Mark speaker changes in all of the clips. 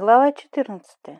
Speaker 1: Глава 14.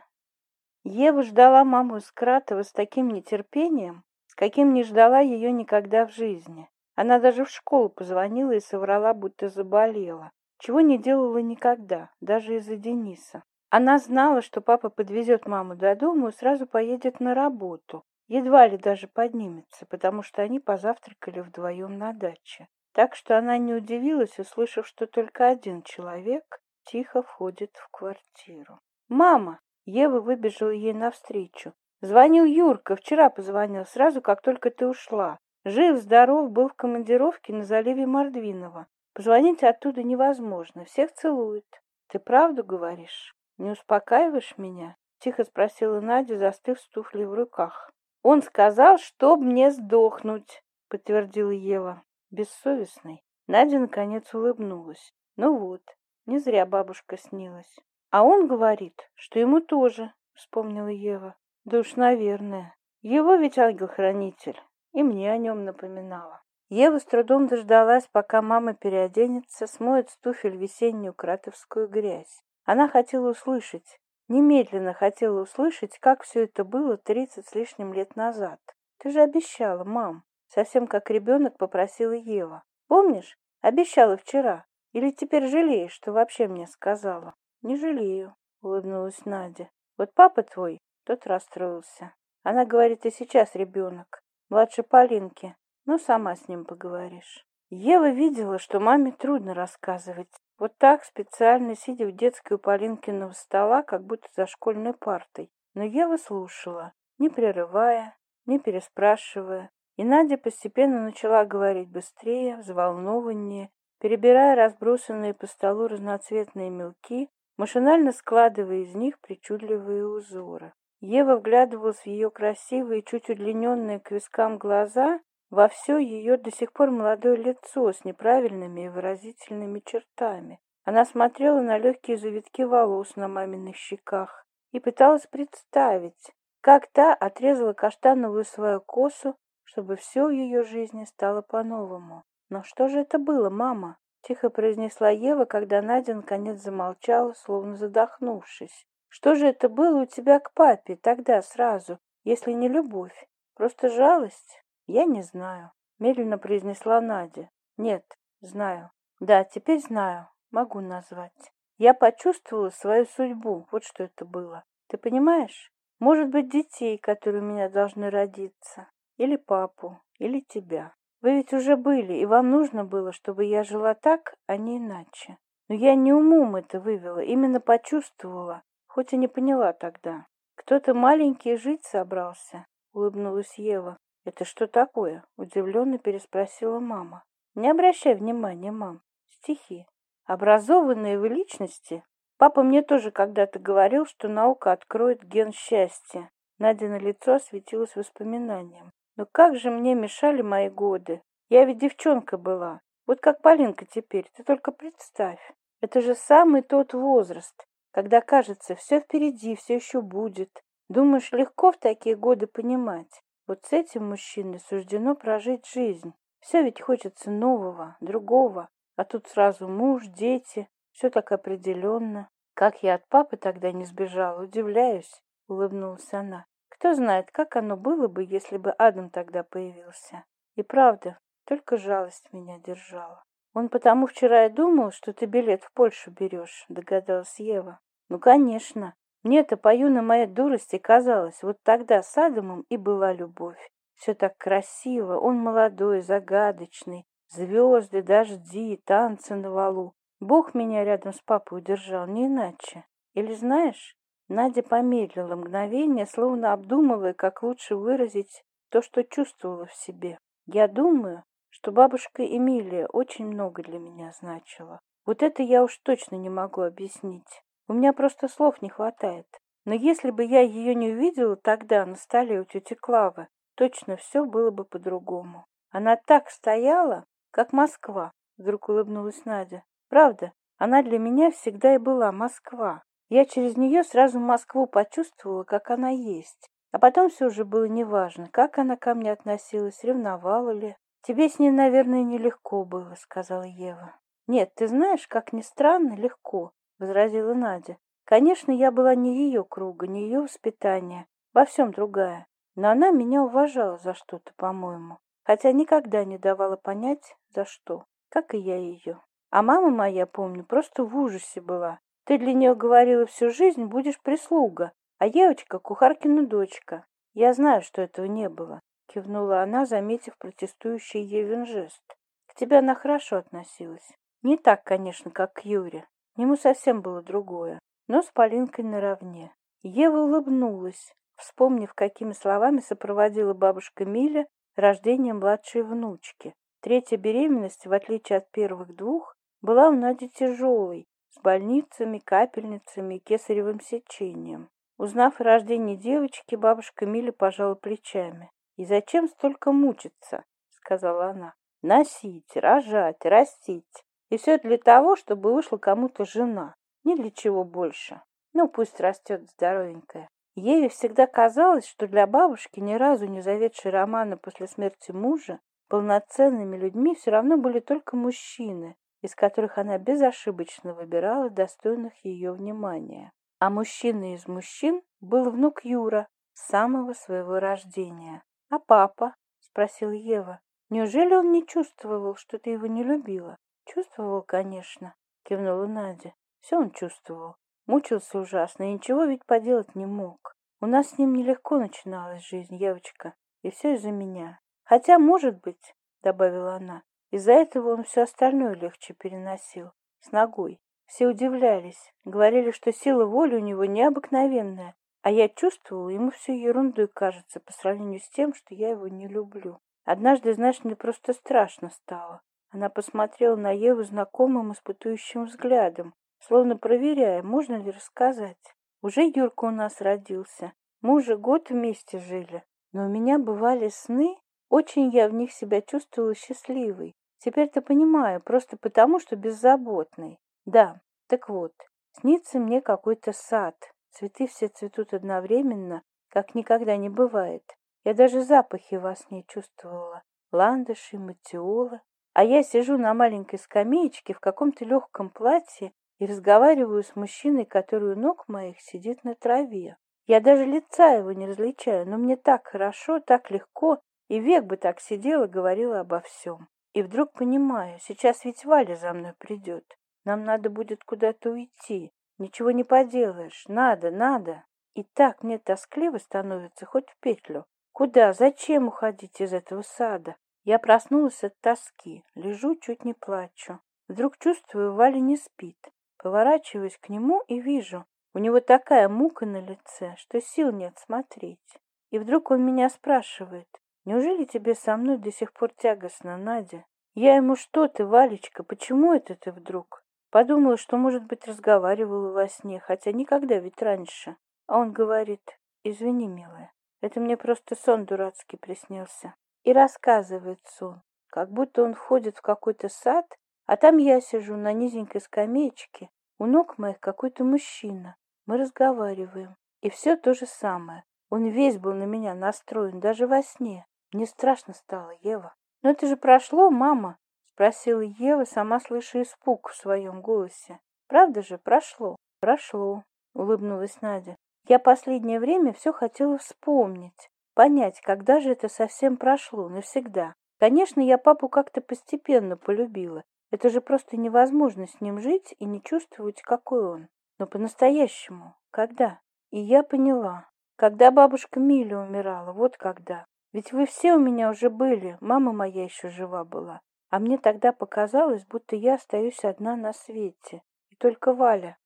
Speaker 1: Ева ждала маму из Кратова с таким нетерпением, с каким не ждала ее никогда в жизни. Она даже в школу позвонила и соврала, будто заболела, чего не делала никогда, даже из-за Дениса. Она знала, что папа подвезет маму до дома и сразу поедет на работу. Едва ли даже поднимется, потому что они позавтракали вдвоем на даче. Так что она не удивилась, услышав, что только один человек тихо входит в квартиру. «Мама!» Ева выбежала ей навстречу. «Звонил Юрка, вчера позвонил, сразу, как только ты ушла. Жив-здоров, был в командировке на заливе Мордвинова. Позвонить оттуда невозможно, всех целует. Ты правду говоришь? Не успокаиваешь меня?» Тихо спросила Надя, застыв с туфлей в руках. «Он сказал, чтоб мне сдохнуть», — подтвердила Ева. «Бессовестный». Надя, наконец, улыбнулась. «Ну вот, не зря бабушка снилась. А он говорит, что ему тоже, вспомнила Ева. Да уж, наверное. Его ведь ангел-хранитель. И мне о нем напоминала. Ева с трудом дождалась, пока мама переоденется, смоет с туфель весеннюю кратовскую грязь. Она хотела услышать, немедленно хотела услышать, как все это было тридцать с лишним лет назад. «Ты же обещала, мам!» Совсем как ребенок попросила Ева. «Помнишь? Обещала вчера или теперь жалеешь, что вообще мне сказала? Не жалею, улыбнулась Надя. Вот папа твой, тот расстроился. Она говорит, и сейчас ребенок, младше Полинки. Ну, сама с ним поговоришь. Ева видела, что маме трудно рассказывать. Вот так, специально сидя в детской у Полинкиного стола, как будто за школьной партой. Но Ева слушала, не прерывая, не переспрашивая. И Надя постепенно начала говорить быстрее, взволнованнее, Перебирая разбросанные по столу разноцветные мелки, машинально складывая из них причудливые узоры. Ева вглядывалась в ее красивые, чуть удлиненные к вискам глаза, во все ее до сих пор молодое лицо с неправильными и выразительными чертами. Она смотрела на легкие завитки волос на маминых щеках и пыталась представить, как та отрезала каштановую свою косу, чтобы все в ее жизни стало по-новому но что же это было мама? Тихо произнесла ева когда надя наконец замолчала словно задохнувшись. Что же это было у тебя к папе тогда сразу если не любовь? Просто жалость? Я не знаю медленно произнесла надя. Нет знаю. Да теперь знаю могу назвать. Я почувствовала свою судьбу вот что это было. Ты понимаешь? Может быть детей которые у меня должны родиться или папу или тебя. Вы ведь уже были, и вам нужно было, чтобы я жила так, а не иначе. Но я не умом это вывела, именно почувствовала, хоть и не поняла тогда. Кто-то маленький жить собрался, улыбнулась Ева. Это что такое? Удивленно переспросила мама. Не обращай внимания, мам. Стихи. Образованные вы личности. Папа мне тоже когда-то говорил, что наука откроет ген счастья. Надя на лицо осветилось воспоминанием ну как же мне мешали мои годы? Я ведь девчонка была. Вот как полинка теперь ты только представь. Это же самый тот возраст когда кажется все впереди все еще будет. Думаешь легко в такие годы понимать? Вот с этим мужчиной суждено прожить жизнь. Все ведь хочется нового другого. А тут сразу муж дети. Все так определенно как я от папы тогда не сбежала удивляюсь улыбнулась она. Кто знает, как оно было бы, если бы Адам тогда появился. И правда, только жалость меня держала. Он потому вчера и думал, что ты билет в Польшу берешь, догадалась Ева. Ну, конечно. мне это по юной моей дурости казалось, вот тогда с Адамом и была любовь. Все так красиво, он молодой, загадочный, звезды, дожди, танцы на валу. Бог меня рядом с папой удержал, не иначе. Или знаешь, Надя помедлила мгновение, словно обдумывая, как лучше выразить то, что чувствовала в себе. «Я думаю, что бабушка Эмилия очень много для меня значила. Вот это я уж точно не могу объяснить. У меня просто слов не хватает. Но если бы я ее не увидела тогда на столе у тети Клавы, точно все было бы по-другому. Она так стояла, как Москва, вдруг улыбнулась Надя. Правда, она для меня всегда и была Москва. Я через нее сразу Москву почувствовала, как она есть. А потом все уже было неважно, как она ко мне относилась, ревновала ли. «Тебе с ней, наверное, нелегко было», — сказала Ева. «Нет, ты знаешь, как ни странно, легко», — возразила Надя. «Конечно, я была не ее круга, не ее воспитания, во всем другая. Но она меня уважала за что-то, по-моему, хотя никогда не давала понять, за что, как и я ее. А мама моя, помню, просто в ужасе была, ты для нее говорила всю жизнь, будешь прислуга, а Евочка — кухаркина дочка. Я знаю, что этого не было, — кивнула она, заметив протестующий Евин жест. К тебе она хорошо относилась. Не так, конечно, как к Юре. Ему совсем было другое, но с Полинкой наравне. Ева улыбнулась, вспомнив, какими словами сопроводила бабушка Миля рождение младшей внучки. Третья беременность, в отличие от первых двух, была у Нади тяжелой, с больницами, капельницами, кесаревым сечением. Узнав о рождении девочки, бабушка Миля пожала плечами. «И зачем столько мучиться?» — сказала она. «Носить, рожать, растить. И все для того, чтобы вышла кому-то жена. Ни для чего больше. Ну, пусть растет здоровенькая». Ей всегда казалось, что для бабушки, ни разу не заведшей романа после смерти мужа, полноценными людьми все равно были только мужчины, из которых она безошибочно выбирала достойных ее внимания. А мужчина из мужчин был внук Юра самого своего рождения. «А папа?» – спросил Ева. «Неужели он не чувствовал, что ты его не любила?» «Чувствовал, конечно», – кивнула Надя. «Все он чувствовал. Мучился ужасно и ничего ведь поделать не мог. У нас с ним нелегко начиналась жизнь, девочка, и все из-за меня. Хотя, может быть, — добавила она, из-за этого он все остальное легче переносил, с ногой. Все удивлялись, говорили, что сила воли у него необыкновенная, а я чувствовала, ему все ерундой кажется по сравнению с тем, что я его не люблю. Однажды, знаешь, мне просто страшно стало. Она посмотрела на Еву знакомым испытующим взглядом, словно проверяя, можно ли рассказать. Уже Юрка у нас родился, мы уже год вместе жили, но у меня бывали сны, очень я в них себя чувствовала счастливой. Теперь ты понимаю, просто потому, что беззаботный. Да, так вот, снится мне какой-то сад. Цветы все цветут одновременно, как никогда не бывает. Я даже запахи вас не чувствовала. Ландыши, матиола. А я сижу на маленькой скамеечке в каком-то легком платье и разговариваю с мужчиной, который у ног моих сидит на траве. Я даже лица его не различаю, но мне так хорошо, так легко, и век бы так сидела, говорила обо всем и вдруг понимаю сейчас ведь валя за мной придет нам надо будет куда то уйти. Ничего не поделаешь. Надо надо. И так мне тоскливо становится хоть в петлю. Куда? Зачем уходить из этого сада? Я проснулась от тоски. Лежу чуть не плачу. Вдруг чувствую валя не спит. Поворачиваюсь к нему и вижу у него такая мука на лице что сил нет смотреть. И вдруг он меня спрашивает неужели тебе со мной до сих пор тягостно надя? Я ему что ты валечка почему это ты вдруг? Подумала что может быть разговаривала во сне хотя никогда ведь раньше. А он говорит извини милая это мне просто сон дурацкий приснился и рассказывает сон как будто он входит в какой-то сад а там я сижу на низенькой скамеечке у ног моих какой-то мужчина. Мы разговариваем и все то же самое. Он весь был на меня настроен даже во сне. Мне страшно стало, Ева. Но это же прошло, мама, спросила Ева, сама слыша испуг в своем голосе. Правда же, прошло? Прошло, улыбнулась Надя. Я последнее время все хотела вспомнить, понять, когда же это совсем прошло, навсегда. Конечно, я папу как-то постепенно полюбила. Это же просто невозможно с ним жить и не чувствовать, какой он. Но по-настоящему, когда? И я поняла, когда бабушка Миля умирала, вот когда ведь вы все у меня уже были мама моя еще жива была. А мне тогда показалось будто я остаюсь одна на свете. И только валя.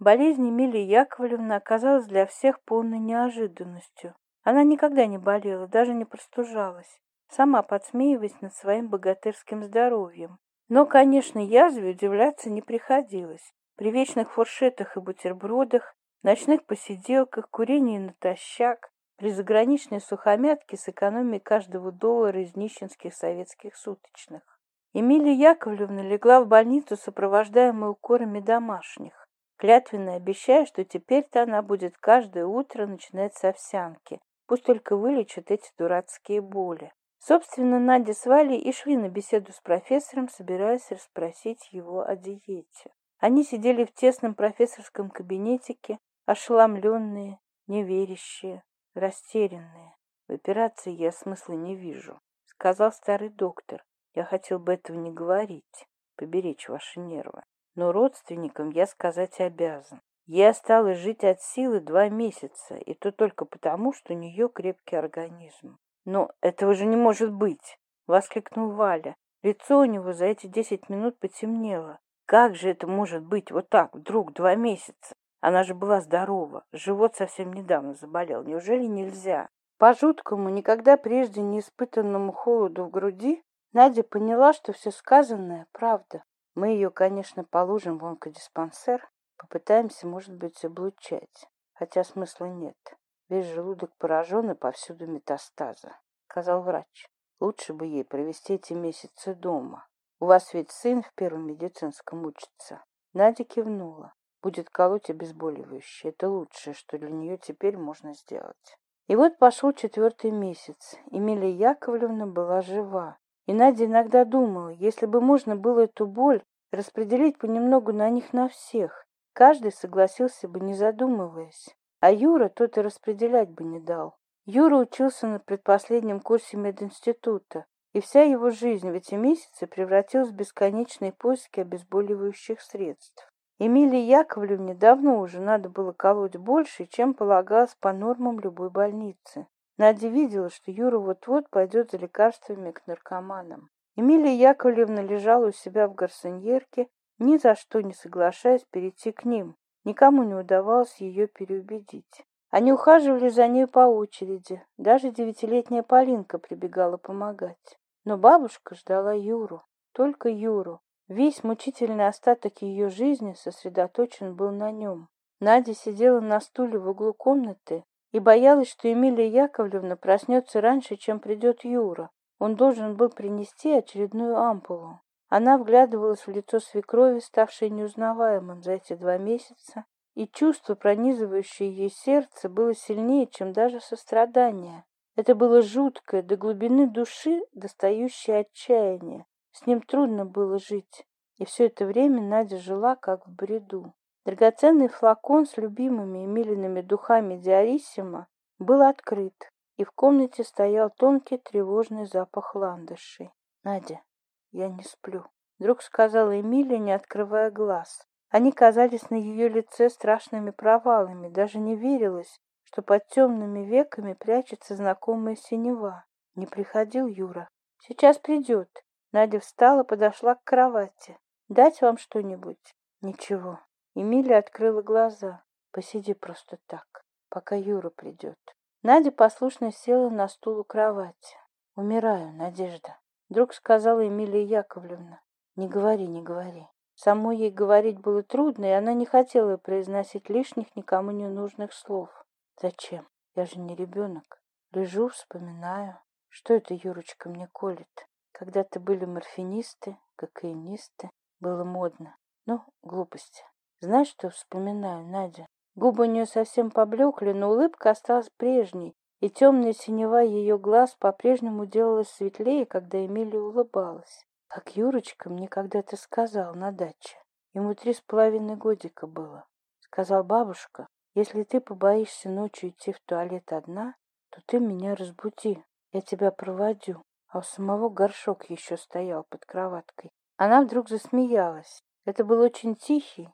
Speaker 1: Болезнь эмилии яковлевны оказалась для всех полной неожиданностью. Она никогда не болела даже не простужалась сама подсмеиваясь над своим богатырским здоровьем. Но конечно язве удивляться не приходилось. При вечных фуршетах и бутербродах ночных посиделках курении натощак Призаграничные сухомятки с экономией каждого доллара из нищенских советских суточных. Эмилия Яковлевна легла в больницу, сопровождаемую укорами домашних, клятвенно обещая, что теперь-то она будет каждое утро начинать с овсянки, пусть только вылечат эти дурацкие боли. Собственно, Надя с Валей и шли на беседу с профессором, собираясь расспросить его о диете. Они сидели в тесном профессорском кабинетике, ошеломленные, неверящие растерянная. В операции я смысла не вижу, сказал старый доктор. Я хотел бы этого не говорить, поберечь ваши нервы. Но родственникам я сказать обязан. Я осталось жить от силы два месяца, и то только потому, что у нее крепкий организм. «Но этого же не может быть!» — воскликнул Валя. Лицо у него за эти десять минут потемнело. «Как же это может быть вот так, вдруг, два месяца? Она же была здорова, живот совсем недавно заболел. Неужели нельзя? По жуткому, никогда прежде не испытанному холоду в груди, Надя поняла, что все сказанное – правда. Мы ее, конечно, положим в онкодиспансер, попытаемся, может быть, облучать. Хотя смысла нет. Весь желудок поражен и повсюду метастазы, сказал врач. Лучше бы ей провести эти месяцы дома. У вас ведь сын в первом медицинском учится. Надя кивнула будет колоть обезболивающее. Это лучшее, что для нее теперь можно сделать. И вот пошел четвертый месяц. Эмилия Яковлевна была жива. И Надя иногда думала, если бы можно было эту боль распределить понемногу на них на всех, каждый согласился бы, не задумываясь. А Юра тот и распределять бы не дал. Юра учился на предпоследнем курсе мединститута, и вся его жизнь в эти месяцы превратилась в бесконечные поиски обезболивающих средств. Эмилия Яковлевне давно уже надо было колоть больше, чем полагалось по нормам любой больницы. Надя видела, что Юра вот-вот пойдет за лекарствами к наркоманам. Эмилия Яковлевна лежала у себя в гарсоньерке, ни за что не соглашаясь перейти к ним. Никому не удавалось ее переубедить. Они ухаживали за ней по очереди. Даже девятилетняя Полинка прибегала помогать. Но бабушка ждала Юру, только Юру. Весь мучительный остаток ее жизни сосредоточен был на нем. Надя сидела на стуле в углу комнаты и боялась, что Эмилия Яковлевна проснется раньше, чем придет Юра. Он должен был принести очередную ампулу. Она вглядывалась в лицо свекрови, ставшей неузнаваемым за эти два месяца, и чувство, пронизывающее ей сердце, было сильнее, чем даже сострадание. Это было жуткое, до глубины души достающее отчаяние, с ним трудно было жить, и все это время Надя жила как в бреду. Драгоценный флакон с любимыми и Эмилиными духами Диариссима был открыт, и в комнате стоял тонкий тревожный запах ландышей. «Надя, я не сплю», — вдруг сказала Эмилия, не открывая глаз. Они казались на ее лице страшными провалами, даже не верилось, что под темными веками прячется знакомая синева. Не приходил Юра. «Сейчас придет», Надя встала, подошла к кровати. «Дать вам что-нибудь?» «Ничего». Эмилия открыла глаза. «Посиди просто так, пока Юра придет». Надя послушно села на стул у кровати. «Умираю, Надежда», — вдруг сказала Эмилия Яковлевна. «Не говори, не говори». Самой ей говорить было трудно, и она не хотела произносить лишних, никому не нужных слов. «Зачем? Я же не ребенок. Лежу, вспоминаю. Что это Юрочка мне колет?» Когда-то были морфинисты, кокаинисты, было модно. Ну, глупости. Знаешь, что вспоминаю, Надя? Губы у нее совсем поблекли, но улыбка осталась прежней, и темная синева ее глаз по-прежнему делалась светлее, когда Эмилия улыбалась. Как Юрочка мне когда-то сказал на даче. Ему три с половиной годика было. Сказал бабушка, если ты побоишься ночью идти в туалет одна, то ты меня разбуди, я тебя проводю. А у самого горшок еще стоял под кроваткой. Она вдруг засмеялась. Это был очень тихий,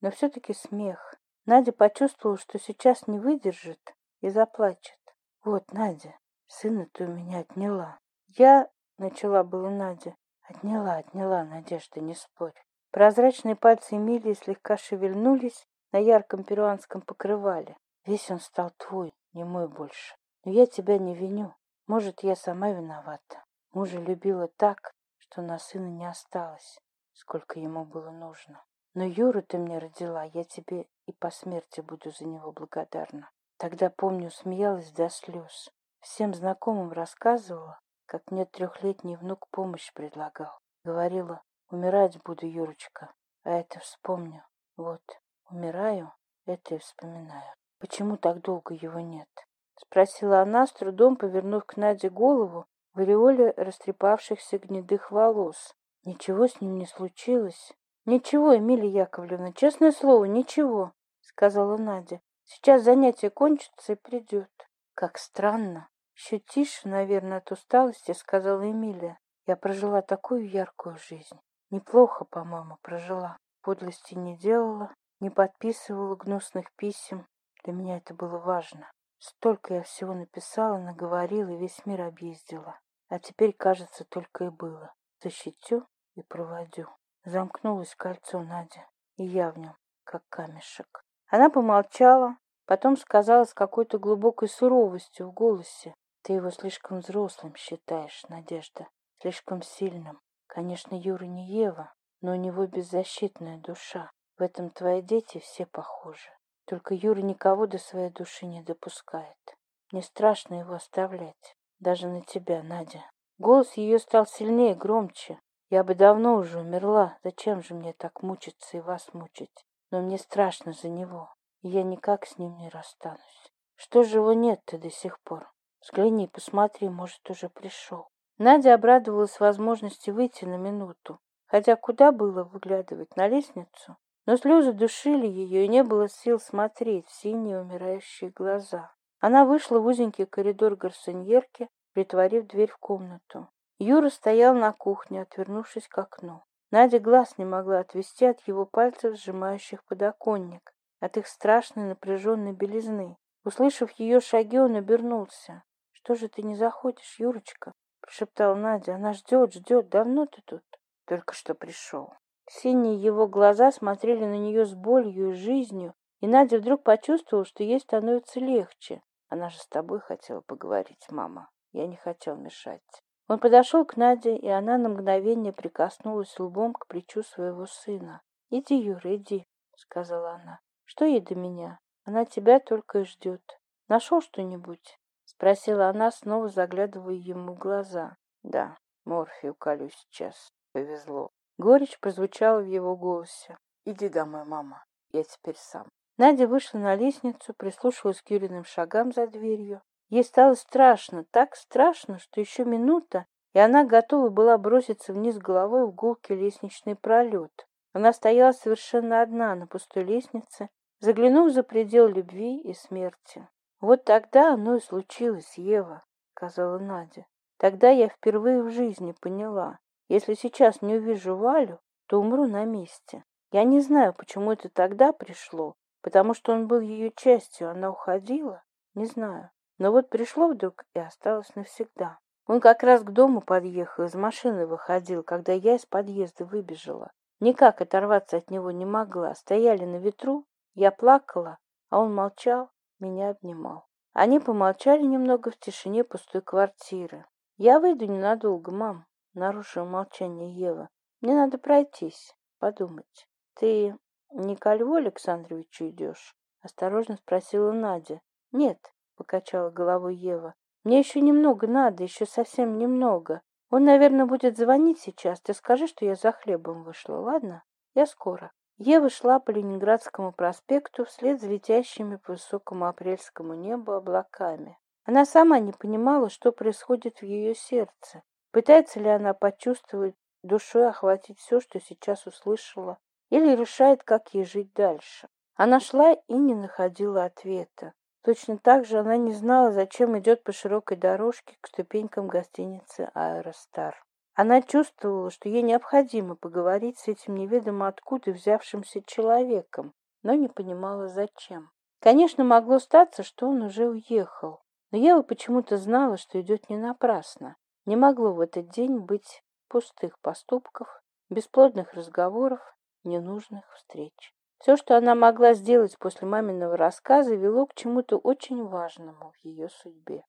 Speaker 1: но все-таки смех. Надя почувствовала, что сейчас не выдержит и заплачет. «Вот, Надя, сына ты у меня отняла». «Я...» — начала была Надя. «Отняла, отняла, Надежда, не спорь». Прозрачные пальцы Эмилии слегка шевельнулись на ярком перуанском покрывале. «Весь он стал твой, не мой больше. Но я тебя не виню. Может, я сама виновата. Мужа любила так, что на сына не осталось, сколько ему было нужно. Но Юру ты мне родила, а я тебе и по смерти буду за него благодарна. Тогда, помню, смеялась до слез. Всем знакомым рассказывала, как мне трехлетний внук помощь предлагал. Говорила, умирать буду, Юрочка, а это вспомню. Вот, умираю, это и вспоминаю. Почему так долго его нет? спросила она с трудом повернув к наде голову в ореоле растрепавшихся гнедых волос. Ничего с ним не случилось ничего эмилия яковлевна честное слово ничего сказала надя. Сейчас занятие кончится и придет как странно еще тише наверное от усталости сказала эмилия. Я прожила такую яркую жизнь. Неплохо по моему прожила. Подлости не делала не подписывала гнусных писем. Для меня это было важно Столько я всего написала, наговорила и весь мир объездила. А теперь, кажется, только и было. Защитю и проводю. Замкнулось кольцо Надя, и я в нем, как камешек. Она помолчала, потом сказала с какой-то глубокой суровостью в голосе. Ты его слишком взрослым считаешь, Надежда, слишком сильным. Конечно, Юра не Ева, но у него беззащитная душа. В этом твои дети все похожи. Только Юра никого до своей души не допускает. Не страшно его оставлять, даже на тебя, Надя. Голос ее стал сильнее, громче. Я бы давно уже умерла. Зачем же мне так мучиться и вас мучить? Но мне страшно за него, и я никак с ним не расстанусь. Что же его нет-то до сих пор? Взгляни, посмотри, может, уже пришел. Надя обрадовалась возможности выйти на минуту. Хотя куда было выглядывать? На лестницу? но слезы душили ее, и не было сил смотреть в синие умирающие глаза. Она вышла в узенький коридор гарсоньерки, притворив дверь в комнату. Юра стоял на кухне, отвернувшись к окну. Надя глаз не могла отвести от его пальцев, сжимающих подоконник, от их страшной напряженной белизны. Услышав ее шаги, он обернулся. «Что же ты не заходишь, Юрочка?» — прошептала Надя. «Она ждет, ждет. Давно ты тут?» «Только что пришел». Синие его глаза смотрели на нее с болью и жизнью, и Надя вдруг почувствовала, что ей становится легче. Она же с тобой хотела поговорить, мама. Я не хотел мешать. Он подошел к Наде, и она на мгновение прикоснулась лбом к плечу своего сына. «Иди, Юра, иди», — сказала она. «Что ей до меня? Она тебя только и ждет. Нашел что-нибудь?» — спросила она, снова заглядывая ему в глаза. «Да, морфию колю сейчас. Повезло. Горечь прозвучала в его голосе. «Иди домой, мама, я теперь сам». Надя вышла на лестницу, прислушалась к Юриным шагам за дверью. Ей стало страшно, так страшно, что еще минута, и она готова была броситься вниз головой в гулкий лестничный пролет. Она стояла совершенно одна на пустой лестнице, заглянув за предел любви и смерти. «Вот тогда оно и случилось, Ева», — сказала Надя. «Тогда я впервые в жизни поняла, если сейчас не увижу Валю, то умру на месте. Я не знаю, почему это тогда пришло, потому что он был ее частью, она уходила, не знаю. Но вот пришло вдруг и осталось навсегда. Он как раз к дому подъехал, из машины выходил, когда я из подъезда выбежала. Никак оторваться от него не могла. Стояли на ветру, я плакала, а он молчал, меня обнимал. Они помолчали немного в тишине пустой квартиры. «Я выйду ненадолго, мам», нарушил молчание Ева. «Мне надо пройтись, подумать. Ты не ко Льву Александровичу идешь?» — осторожно спросила Надя. «Нет», — покачала головой Ева. «Мне еще немного надо, еще совсем немного. Он, наверное, будет звонить сейчас. Ты скажи, что я за хлебом вышла, ладно? Я скоро». Ева шла по Ленинградскому проспекту вслед за летящими по высокому апрельскому небу облаками. Она сама не понимала, что происходит в ее сердце. Пытается ли она почувствовать душой охватить все, что сейчас услышала, или решает, как ей жить дальше? Она шла и не находила ответа. Точно так же она не знала, зачем идет по широкой дорожке к ступенькам гостиницы «Аэростар». Она чувствовала, что ей необходимо поговорить с этим неведомо откуда взявшимся человеком, но не понимала, зачем. Конечно, могло статься, что он уже уехал, но Ева почему-то знала, что идет не напрасно. Не могло в этот день быть пустых поступков, бесплодных разговоров, ненужных встреч. Все, что она могла сделать после маминого рассказа, вело к чему-то очень важному в ее судьбе.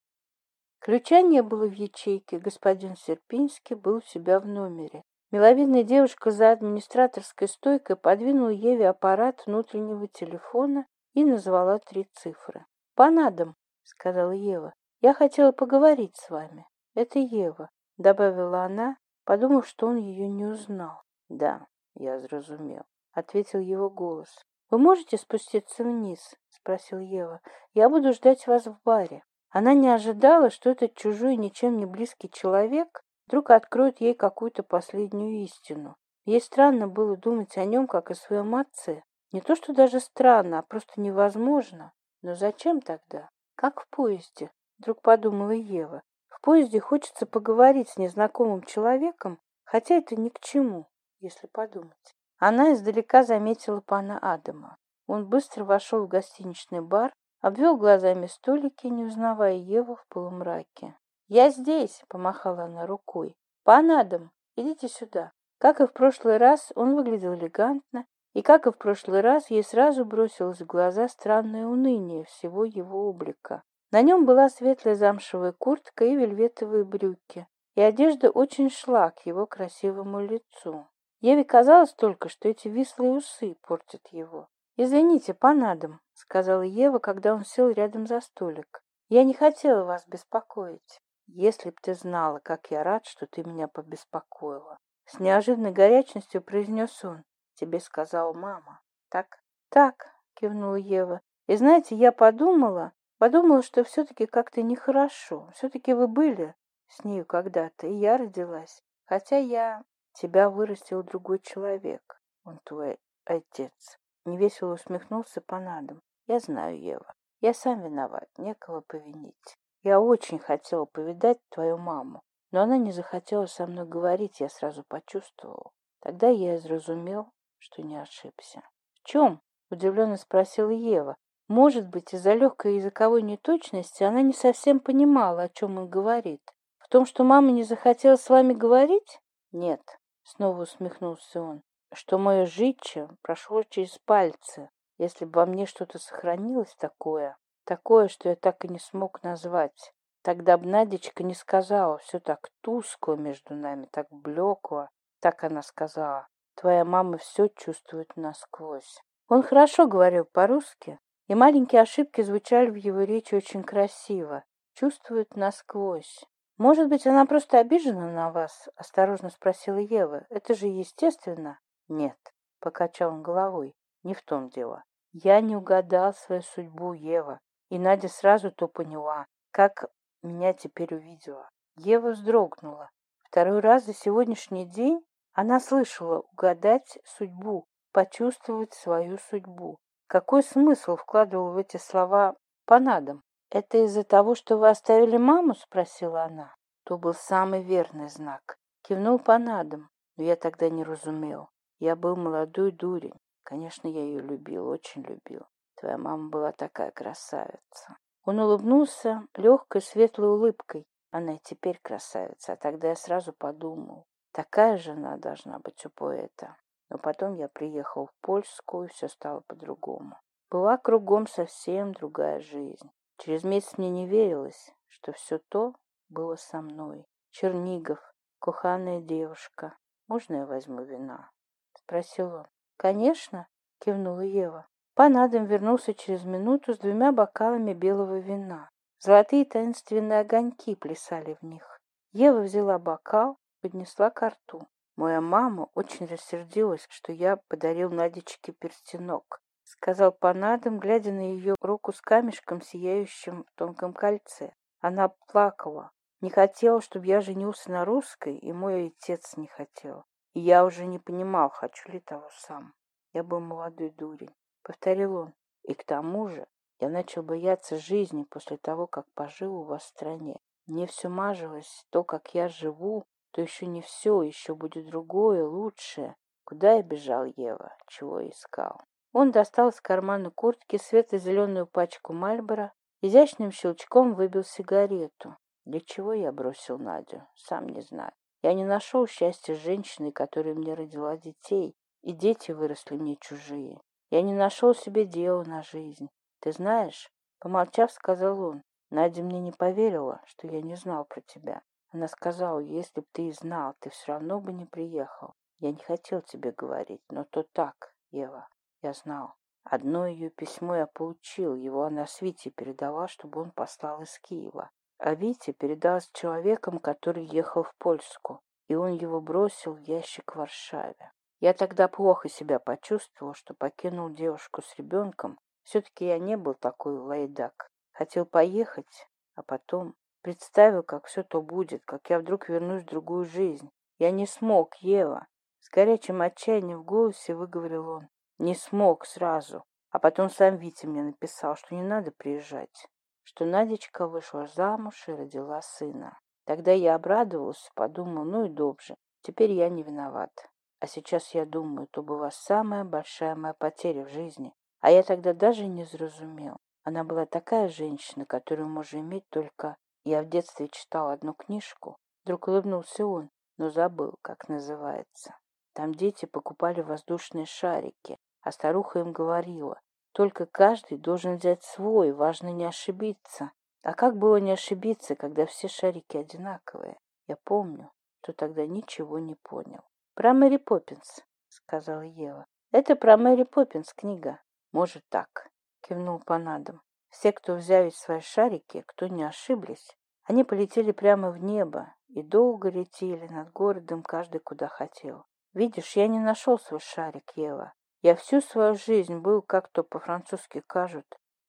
Speaker 1: Ключа не было в ячейке, господин Серпинский был у себя в номере. Миловидная девушка за администраторской стойкой подвинула Еве аппарат внутреннего телефона и назвала три цифры. «По на — сказала Ева, — «я хотела поговорить с вами». Это Ева, добавила она, подумав, что он ее не узнал. Да, я зразумел, ответил его голос. Вы можете спуститься вниз? спросил Ева. Я буду ждать вас в баре. Она не ожидала, что этот чужой, ничем не близкий человек вдруг откроет ей какую-то последнюю истину. Ей странно было думать о нем, как о своем отце. Не то, что даже странно, а просто невозможно. Но зачем тогда? Как в поезде, вдруг подумала Ева поезде хочется поговорить с незнакомым человеком, хотя это ни к чему, если подумать. Она издалека заметила пана Адама. Он быстро вошел в гостиничный бар, обвел глазами столики, не узнавая Еву в полумраке. «Я здесь!» — помахала она рукой. «Пан Адам, идите сюда!» Как и в прошлый раз, он выглядел элегантно, и, как и в прошлый раз, ей сразу бросилось в глаза странное уныние всего его облика. На нем была светлая замшевая куртка и вельветовые брюки, и одежда очень шла к его красивому лицу. Еве казалось только, что эти вислые усы портят его. «Извините, понадом», — сказала Ева, когда он сел рядом за столик. «Я не хотела вас беспокоить. Если б ты знала, как я рад, что ты меня побеспокоила». С неожиданной горячностью произнес он. «Тебе сказал мама». «Так?» «Так», — кивнула Ева. «И знаете, я подумала, подумала, что все-таки как-то нехорошо. Все-таки вы были с нею когда-то, и я родилась. Хотя я... Тебя вырастил другой человек. Он твой отец. Невесело усмехнулся Панадом. Я знаю, Ева. Я сам виноват, некого повинить. Я очень хотела повидать твою маму, но она не захотела со мной говорить, я сразу почувствовал. Тогда я изразумел, что не ошибся. — В чем? — удивленно спросила Ева, может быть, из-за легкой языковой неточности она не совсем понимала, о чем он говорит. В том, что мама не захотела с вами говорить? Нет, снова усмехнулся он, что мое житче прошло через пальцы, если бы во мне что-то сохранилось такое, такое, что я так и не смог назвать. Тогда б Надечка не сказала, все так тускло между нами, так блекло, так она сказала. Твоя мама все чувствует насквозь. Он хорошо говорил по-русски, и маленькие ошибки звучали в его речи очень красиво. Чувствует насквозь. «Может быть, она просто обижена на вас?» – осторожно спросила Ева. «Это же естественно». «Нет», – покачал он головой. «Не в том дело. Я не угадал свою судьбу, Ева. И Надя сразу то поняла, как меня теперь увидела». Ева вздрогнула. Второй раз за сегодняшний день она слышала угадать судьбу, почувствовать свою судьбу какой смысл вкладывал в эти слова Панадам? «Это из-за того, что вы оставили маму?» — спросила она. То был самый верный знак. Кивнул Панадам. но я тогда не разумел. Я был молодой дурень. Конечно, я ее любил, очень любил. Твоя мама была такая красавица. Он улыбнулся легкой светлой улыбкой. Она и теперь красавица, а тогда я сразу подумал. Такая жена должна быть у поэта но потом я приехал в Польскую, все стало по-другому. Была кругом совсем другая жизнь. Через месяц мне не верилось, что все то было со мной. Чернигов, кухонная девушка. «Можно я возьму вина?» — спросил он. «Конечно!» — кивнула Ева. Панадом вернулся через минуту с двумя бокалами белого вина. Золотые таинственные огоньки плясали в них. Ева взяла бокал, поднесла ко рту. Моя мама очень рассердилась, что я подарил Надечке перстенок. Сказал Панадам, глядя на ее руку с камешком, сияющим в тонком кольце. Она плакала. Не хотела, чтобы я женился на русской, и мой отец не хотел. И я уже не понимал, хочу ли того сам. Я был молодой дурень, — повторил он. И к тому же я начал бояться жизни после того, как пожил у вас в стране. Мне все мажилось то, как я живу, то еще не все, еще будет другое, лучшее. Куда я бежал Ева, чего искал. Он достал из кармана куртки светло-зеленую пачку Мальбора, изящным щелчком выбил сигарету. Для чего я бросил Надю, сам не знаю. Я не нашел счастья женщины, которая мне родила детей, и дети выросли мне чужие. Я не нашел себе дела на жизнь. Ты знаешь, помолчав, сказал он, Надя мне не поверила, что я не знал про тебя. Она сказала, если б ты знал, ты все равно бы не приехал. Я не хотел тебе говорить, но то так, Ева, я знал. Одно ее письмо я получил, его она с Вити передала, чтобы он послал из Киева. А Витя передал с человеком, который ехал в Польску, и он его бросил в ящик в Варшаве. Я тогда плохо себя почувствовал, что покинул девушку с ребенком. Все-таки я не был такой лайдак. Хотел поехать, а потом представил, как все то будет, как я вдруг вернусь в другую жизнь. Я не смог, Ева. С горячим отчаянием в голосе выговорил он. Не смог сразу. А потом сам Витя мне написал, что не надо приезжать, что Надечка вышла замуж и родила сына. Тогда я обрадовался, подумал, ну и добже, теперь я не виноват. А сейчас я думаю, то была самая большая моя потеря в жизни. А я тогда даже не зразумел. Она была такая женщина, которую можно иметь только я в детстве читал одну книжку. Вдруг улыбнулся он, но забыл, как называется. Там дети покупали воздушные шарики, а старуха им говорила, только каждый должен взять свой, важно не ошибиться. А как было не ошибиться, когда все шарики одинаковые? Я помню, что тогда ничего не понял. «Про Мэри Поппинс», — сказала Ева. «Это про Мэри Поппинс книга». «Может, так», — кивнул Панадом. Все, кто взяли свои шарики, кто не ошиблись, они полетели прямо в небо и долго летели над городом каждый куда хотел. Видишь, я не нашел свой шарик, Ева. Я всю свою жизнь был, как то по-французски кажут,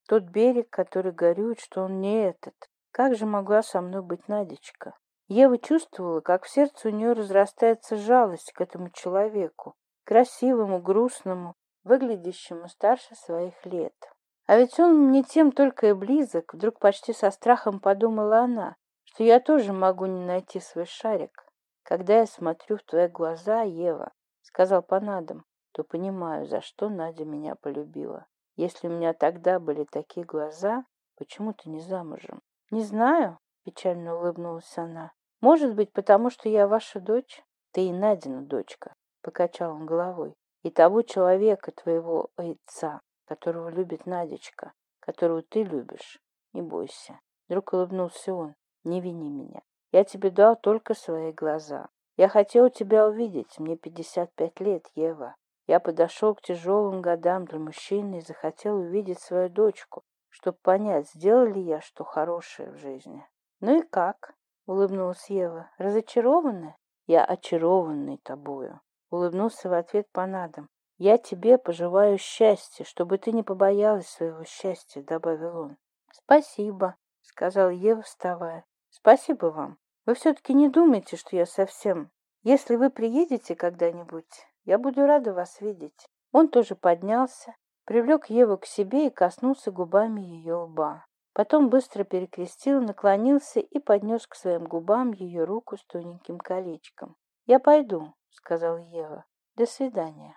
Speaker 1: тот берег, который горюет, что он не этот. Как же могла со мной быть Надечка? Ева чувствовала, как в сердце у нее разрастается жалость к этому человеку, красивому, грустному, выглядящему старше своих лет. А ведь он мне тем только и близок, вдруг почти со страхом подумала она, что я тоже могу не найти свой шарик. Когда я смотрю в твои глаза, Ева, сказал Панадом, то понимаю, за что Надя меня полюбила. Если у меня тогда были такие глаза, почему ты не замужем? Не знаю, печально улыбнулась она. Может быть, потому что я ваша дочь? Ты и Надина дочка, покачал он головой. И того человека твоего отца которого любит Надечка, которую ты любишь. Не бойся. Вдруг улыбнулся он. Не вини меня. Я тебе дал только свои глаза. Я хотел тебя увидеть. Мне 55 лет, Ева. Я подошел к тяжелым годам для мужчины и захотел увидеть свою дочку, чтобы понять, сделал ли я что хорошее в жизни. Ну и как? Улыбнулась Ева. Разочарованы? Я очарованный тобою. Улыбнулся в ответ Панадом я тебе пожелаю счастья, чтобы ты не побоялась своего счастья», — добавил он. «Спасибо», — сказал Ева, вставая. «Спасибо вам. Вы все-таки не думаете, что я совсем... Если вы приедете когда-нибудь, я буду рада вас видеть». Он тоже поднялся, привлек Еву к себе и коснулся губами ее лба. Потом быстро перекрестил, наклонился и поднес к своим губам ее руку с тоненьким колечком. «Я пойду», — сказал Ева. «До свидания».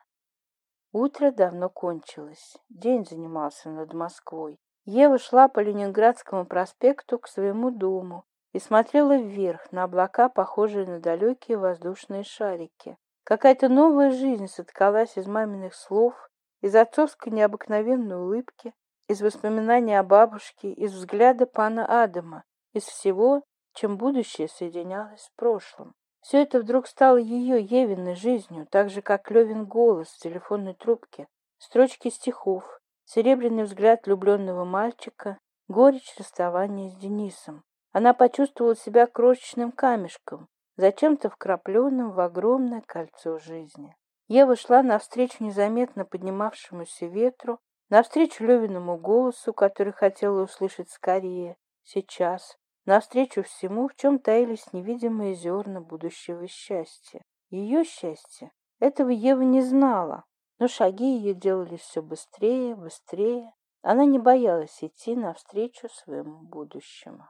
Speaker 1: Утро давно кончилось. День занимался над Москвой. Ева шла по Ленинградскому проспекту к своему дому и смотрела вверх на облака, похожие на далекие воздушные шарики. Какая-то новая жизнь соткалась из маминых слов, из отцовской необыкновенной улыбки, из воспоминаний о бабушке, из взгляда пана Адама, из всего, чем будущее соединялось с прошлым. Все это вдруг стало ее Евиной жизнью, так же, как Левин голос в телефонной трубке, строчки стихов, серебряный взгляд влюбленного мальчика, горечь расставания с Денисом. Она почувствовала себя крошечным камешком, зачем-то вкрапленным в огромное кольцо жизни. Ева шла навстречу незаметно поднимавшемуся ветру, навстречу Левиному голосу, который хотела услышать скорее, сейчас, Навстречу всему, в чем таились невидимые зерна будущего счастья. Ее счастье. Этого Ева не знала, но шаги ее делали все быстрее, быстрее. Она не боялась идти навстречу своему будущему.